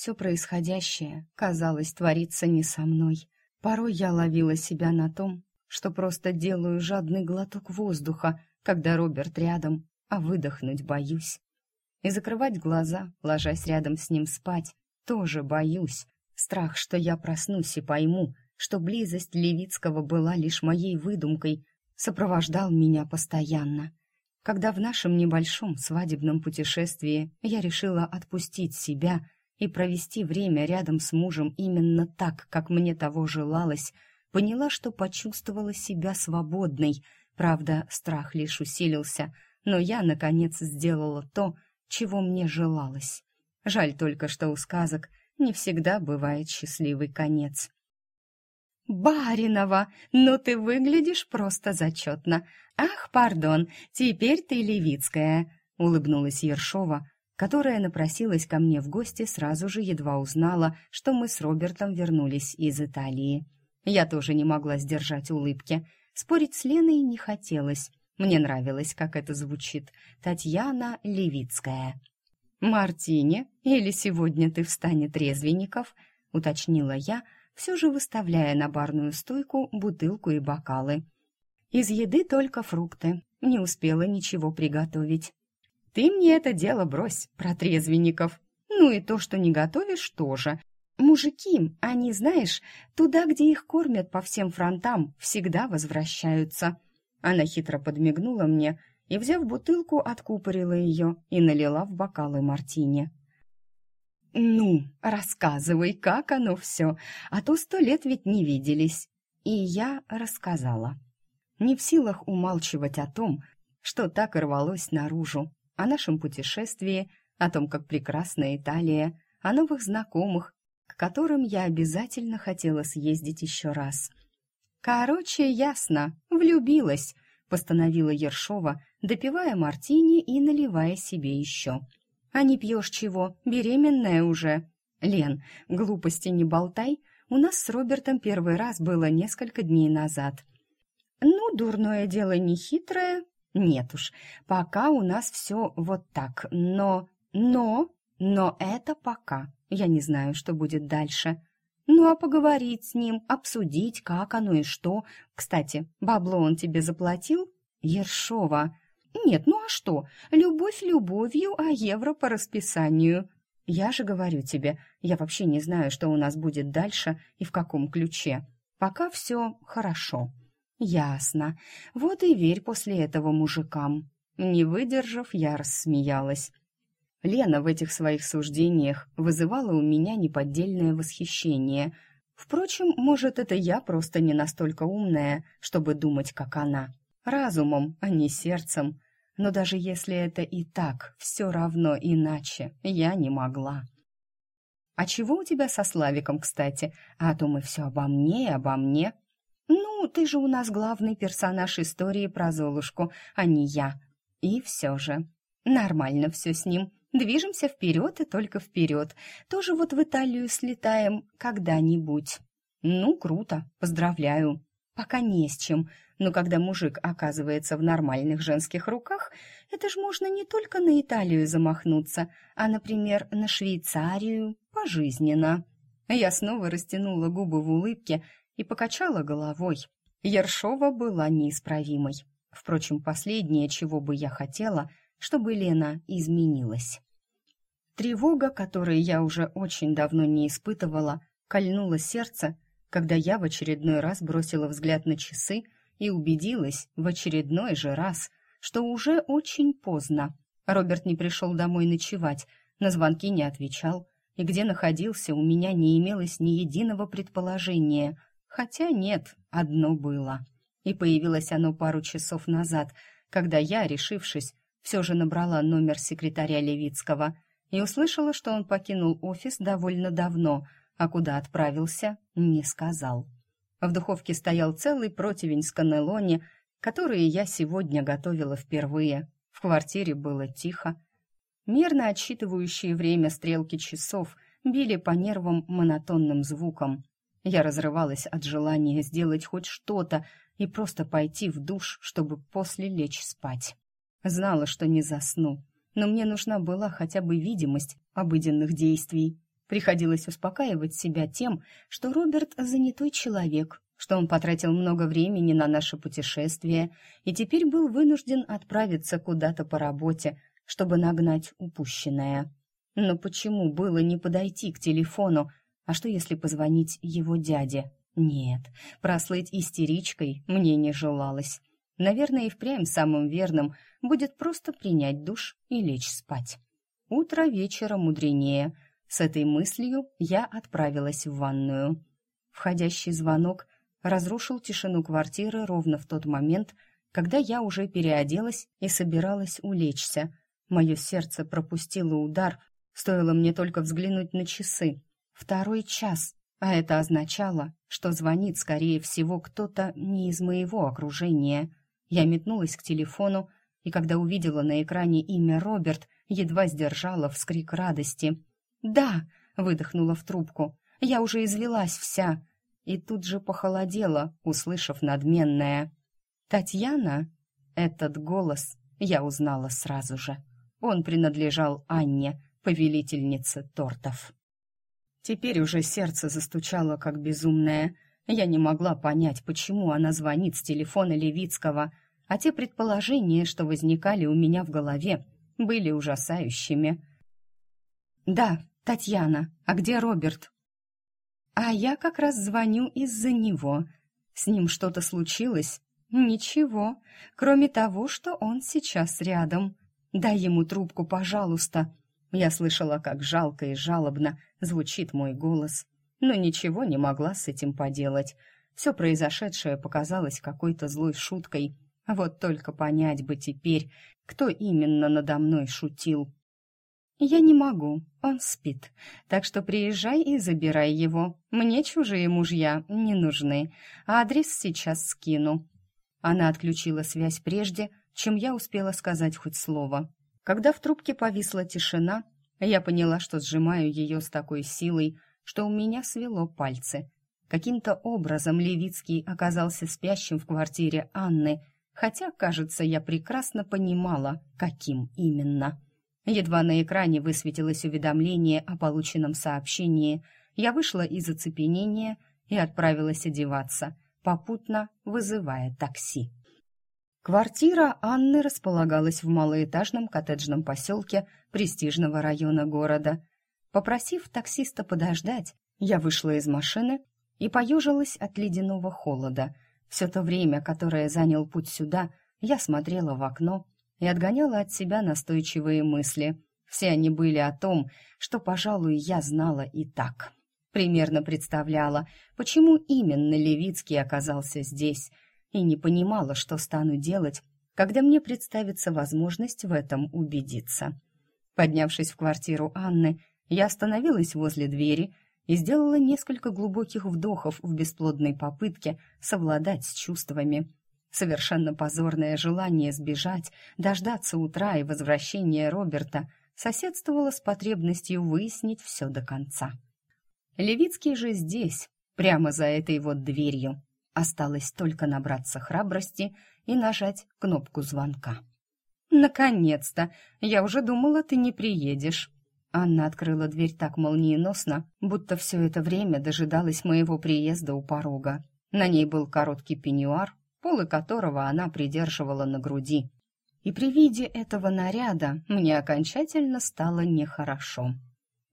все происходящее, казалось, творится не со мной. Порой я ловила себя на том, что просто делаю жадный глоток воздуха, когда Роберт рядом, а выдохнуть боюсь. И закрывать глаза, ложась рядом с ним спать, тоже боюсь. Страх, что я проснусь и пойму, что близость Левицкого была лишь моей выдумкой, сопровождал меня постоянно. Когда в нашем небольшом свадебном путешествии я решила отпустить себя и провести время рядом с мужем именно так, как мне того желалось, поняла, что почувствовала себя свободной. Правда, страх лишь усилился, но я, наконец, сделала то, чего мне желалось. Жаль только, что у сказок не всегда бывает счастливый конец. «Баринова, ну ты выглядишь просто зачетно. Ах, пардон, теперь ты Левицкая», — улыбнулась Ершова, которая напросилась ко мне в гости сразу же едва узнала, что мы с Робертом вернулись из Италии. Я тоже не могла сдержать улыбки. Спорить с Леной не хотелось. Мне нравилось, как это звучит. Татьяна Левицкая. «Мартине? Или сегодня ты в стане трезвенников?» — уточнила я, — все же выставляя на барную стойку бутылку и бокалы. Из еды только фрукты, не успела ничего приготовить. «Ты мне это дело брось, про трезвенников. Ну и то, что не готовишь, тоже. Мужики, они, знаешь, туда, где их кормят по всем фронтам, всегда возвращаются». Она хитро подмигнула мне и, взяв бутылку, откупорила ее и налила в бокалы мартини. «Ну, рассказывай, как оно все, а то сто лет ведь не виделись». И я рассказала. Не в силах умалчивать о том, что так рвалось наружу, о нашем путешествии, о том, как прекрасна Италия, о новых знакомых, к которым я обязательно хотела съездить еще раз. «Короче, ясно, влюбилась», — постановила Ершова, допивая мартини и наливая себе еще. А не пьешь чего? Беременная уже. Лен, глупости не болтай. У нас с Робертом первый раз было несколько дней назад. Ну, дурное дело не хитрое. Нет уж, пока у нас все вот так. Но, но, но это пока. Я не знаю, что будет дальше. Ну, а поговорить с ним, обсудить, как оно и что. Кстати, бабло он тебе заплатил? Ершова, нет, ну а что? Любовь любовью, а евро по расписанию. Я же говорю тебе, я вообще не знаю, что у нас будет дальше и в каком ключе. Пока все хорошо. Ясно. Вот и верь после этого мужикам. Не выдержав, я рассмеялась. Лена в этих своих суждениях вызывала у меня неподдельное восхищение. Впрочем, может, это я просто не настолько умная, чтобы думать, как она разумом, а не сердцем. Но даже если это и так, все равно иначе я не могла. «А чего у тебя со Славиком, кстати? А то мы все обо мне и обо мне». «Ну, ты же у нас главный персонаж истории про Золушку, а не я». И все же. Нормально все с ним. Движемся вперед и только вперед. Тоже вот в Италию слетаем когда-нибудь. Ну, круто, поздравляю. Пока не с чем, но когда мужик оказывается в нормальных женских руках, это ж можно не только на Италию замахнуться, а, например, на Швейцарию пожизненно. Я снова растянула губы в улыбке и покачала головой. Ершова была неисправимой. Впрочем, последнее, чего бы я хотела, чтобы Лена изменилась. Тревога, которой я уже очень давно не испытывала, кольнула сердце, когда я в очередной раз бросила взгляд на часы и убедилась в очередной же раз, что уже очень поздно. Роберт не пришел домой ночевать, на звонки не отвечал, и где находился, у меня не имелось ни единого предположения. Хотя нет, одно было. И появилось оно пару часов назад, когда я, решившись, все же набрала номер секретаря Левицкого и услышала, что он покинул офис довольно давно, а куда отправился, не сказал. В духовке стоял целый противень с каннелони, которые я сегодня готовила впервые. В квартире было тихо. Мерно отсчитывающие время стрелки часов били по нервам монотонным звуком. Я разрывалась от желания сделать хоть что-то и просто пойти в душ, чтобы после лечь спать. Знала, что не засну, но мне нужна была хотя бы видимость обыденных действий. Приходилось успокаивать себя тем, что Роберт занятой человек, что он потратил много времени на наше путешествие и теперь был вынужден отправиться куда-то по работе, чтобы нагнать упущенное. Но почему было не подойти к телефону? А что, если позвонить его дяде? Нет, прослыть истеричкой мне не желалось. Наверное, и впрямь самым верным будет просто принять душ и лечь спать. Утро вечера мудренее. С этой мыслью я отправилась в ванную. Входящий звонок разрушил тишину квартиры ровно в тот момент, когда я уже переоделась и собиралась улечься. Мое сердце пропустило удар, стоило мне только взглянуть на часы. Второй час, а это означало, что звонит, скорее всего, кто-то не из моего окружения. Я метнулась к телефону, и когда увидела на экране имя Роберт, едва сдержала вскрик радости. «Да!» — выдохнула в трубку. «Я уже извелась вся!» И тут же похолодела, услышав надменное. «Татьяна?» Этот голос я узнала сразу же. Он принадлежал Анне, повелительнице тортов. Теперь уже сердце застучало как безумное. Я не могла понять, почему она звонит с телефона Левицкого, а те предположения, что возникали у меня в голове, были ужасающими. «Да, Татьяна, а где Роберт?» «А я как раз звоню из-за него. С ним что-то случилось?» «Ничего, кроме того, что он сейчас рядом. Дай ему трубку, пожалуйста». Я слышала, как жалко и жалобно звучит мой голос, но ничего не могла с этим поделать. Все произошедшее показалось какой-то злой шуткой. Вот только понять бы теперь, кто именно надо мной шутил. «Я не могу, он спит, так что приезжай и забирай его. Мне чужие мужья не нужны, адрес сейчас скину». Она отключила связь прежде, чем я успела сказать хоть слово. Когда в трубке повисла тишина, я поняла, что сжимаю ее с такой силой, что у меня свело пальцы. Каким-то образом Левицкий оказался спящим в квартире Анны, хотя, кажется, я прекрасно понимала, каким именно. Едва на экране высветилось уведомление о полученном сообщении, я вышла из оцепенения и отправилась одеваться, попутно вызывая такси. Квартира Анны располагалась в малоэтажном коттеджном поселке престижного района города. Попросив таксиста подождать, я вышла из машины и поежилась от ледяного холода. Все то время, которое занял путь сюда, я смотрела в окно и отгоняла от себя настойчивые мысли. Все они были о том, что, пожалуй, я знала и так. Примерно представляла, почему именно Левицкий оказался здесь — и не понимала, что стану делать, когда мне представится возможность в этом убедиться. Поднявшись в квартиру Анны, я остановилась возле двери и сделала несколько глубоких вдохов в бесплодной попытке совладать с чувствами. Совершенно позорное желание сбежать, дождаться утра и возвращения Роберта соседствовало с потребностью выяснить все до конца. Левицкий же здесь, прямо за этой вот дверью. Осталось только набраться храбрости и нажать кнопку звонка. «Наконец-то! Я уже думала, ты не приедешь!» Анна открыла дверь так молниеносно, будто все это время дожидалась моего приезда у порога. На ней был короткий пеньюар, полы которого она придерживала на груди. И при виде этого наряда мне окончательно стало нехорошо.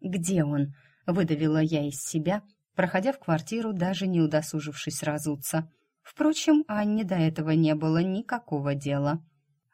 «Где он?» — выдавила я из себя, проходя в квартиру, даже не удосужившись разуться. Впрочем, Анне до этого не было никакого дела.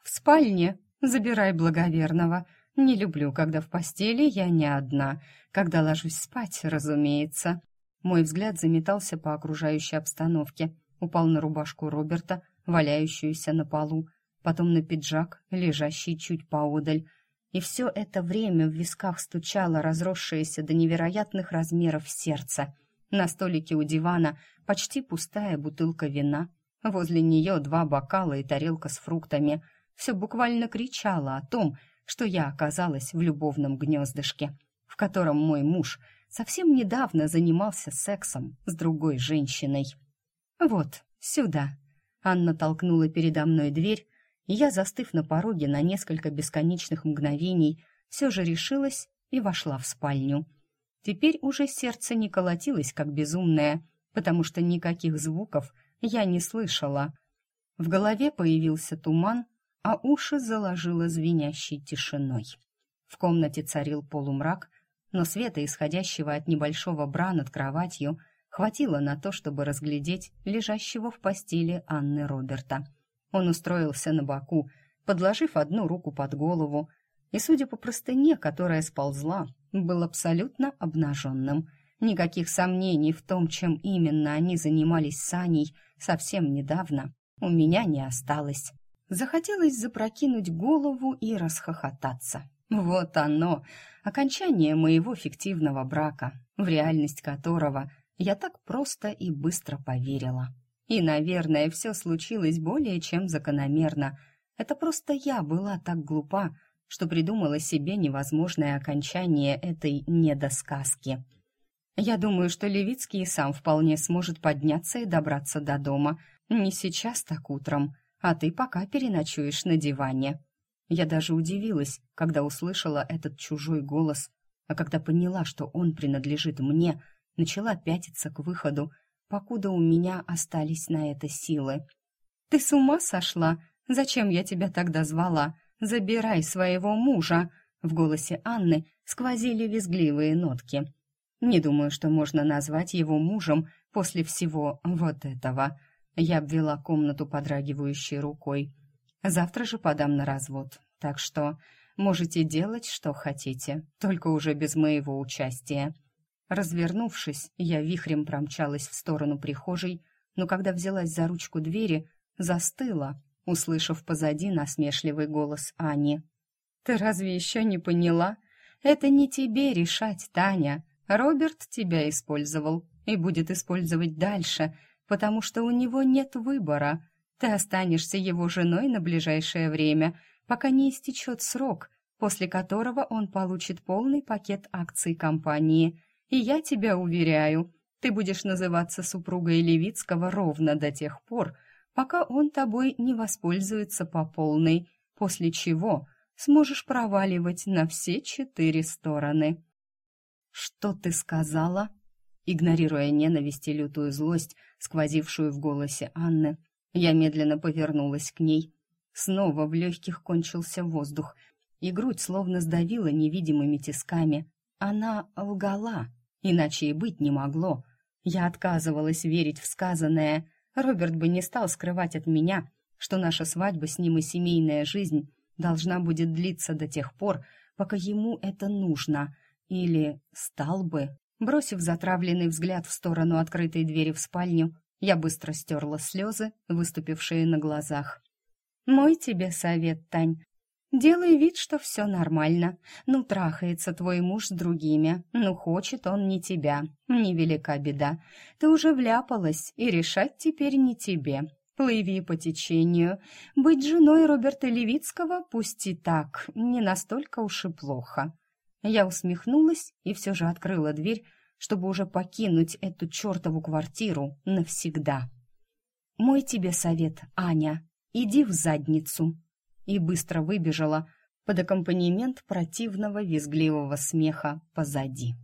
«В спальне. Забирай благоверного. Не люблю, когда в постели я не одна. Когда ложусь спать, разумеется». Мой взгляд заметался по окружающей обстановке, упал на рубашку Роберта, валяющуюся на полу, потом на пиджак, лежащий чуть поодаль. И все это время в висках стучало разросшееся до невероятных размеров сердце — на столике у дивана почти пустая бутылка вина. Возле нее два бокала и тарелка с фруктами. Все буквально кричало о том, что я оказалась в любовном гнездышке, в котором мой муж совсем недавно занимался сексом с другой женщиной. «Вот, сюда». Анна толкнула передо мной дверь, и я, застыв на пороге на несколько бесконечных мгновений, все же решилась и вошла в спальню. Теперь уже сердце не колотилось, как безумное, потому что никаких звуков я не слышала. В голове появился туман, а уши заложило звенящей тишиной. В комнате царил полумрак, но света, исходящего от небольшого бра над кроватью, хватило на то, чтобы разглядеть лежащего в постели Анны Роберта. Он устроился на боку, подложив одну руку под голову, и, судя по простыне, которая сползла, был абсолютно обнаженным. Никаких сомнений в том, чем именно они занимались с Аней совсем недавно, у меня не осталось. Захотелось запрокинуть голову и расхохотаться. Вот оно, окончание моего фиктивного брака, в реальность которого я так просто и быстро поверила. И, наверное, все случилось более чем закономерно. Это просто я была так глупа, что придумала себе невозможное окончание этой недосказки. Я думаю, что Левицкий сам вполне сможет подняться и добраться до дома. Не сейчас, так утром, а ты пока переночуешь на диване. Я даже удивилась, когда услышала этот чужой голос, а когда поняла, что он принадлежит мне, начала пятиться к выходу, покуда у меня остались на это силы. «Ты с ума сошла? Зачем я тебя тогда звала? Забирай своего мужа!» В голосе Анны сквозили визгливые нотки. «Не думаю, что можно назвать его мужем после всего вот этого». Я обвела комнату подрагивающей рукой. «Завтра же подам на развод, так что можете делать, что хотите, только уже без моего участия». Развернувшись, я вихрем промчалась в сторону прихожей, но когда взялась за ручку двери, застыла, услышав позади насмешливый голос Ани. «Ты разве еще не поняла? Это не тебе решать, Таня. Роберт тебя использовал и будет использовать дальше, потому что у него нет выбора. Ты останешься его женой на ближайшее время, пока не истечет срок, после которого он получит полный пакет акций компании — и я тебя уверяю, ты будешь называться супругой Левицкого ровно до тех пор, пока он тобой не воспользуется по полной, после чего сможешь проваливать на все четыре стороны. Что ты сказала? Игнорируя ненависть и лютую злость, сквозившую в голосе Анны, я медленно повернулась к ней. Снова в легких кончился воздух, и грудь словно сдавила невидимыми тисками. Она лгала. Иначе и быть не могло. Я отказывалась верить в сказанное. Роберт бы не стал скрывать от меня, что наша свадьба с ним и семейная жизнь должна будет длиться до тех пор, пока ему это нужно. Или стал бы. Бросив затравленный взгляд в сторону открытой двери в спальню, я быстро стерла слезы, выступившие на глазах. «Мой тебе совет, Тань. Делай вид, что все нормально. Ну, трахается твой муж с другими. Ну, хочет он не тебя. Невелика беда. Ты уже вляпалась, и решать теперь не тебе. Плыви по течению. Быть женой Роберта Левицкого, пусть и так, не настолько уж и плохо. Я усмехнулась и все же открыла дверь, чтобы уже покинуть эту чертову квартиру навсегда. Мой тебе совет, Аня, иди в задницу и быстро выбежала под аккомпанемент противного визгливого смеха позади.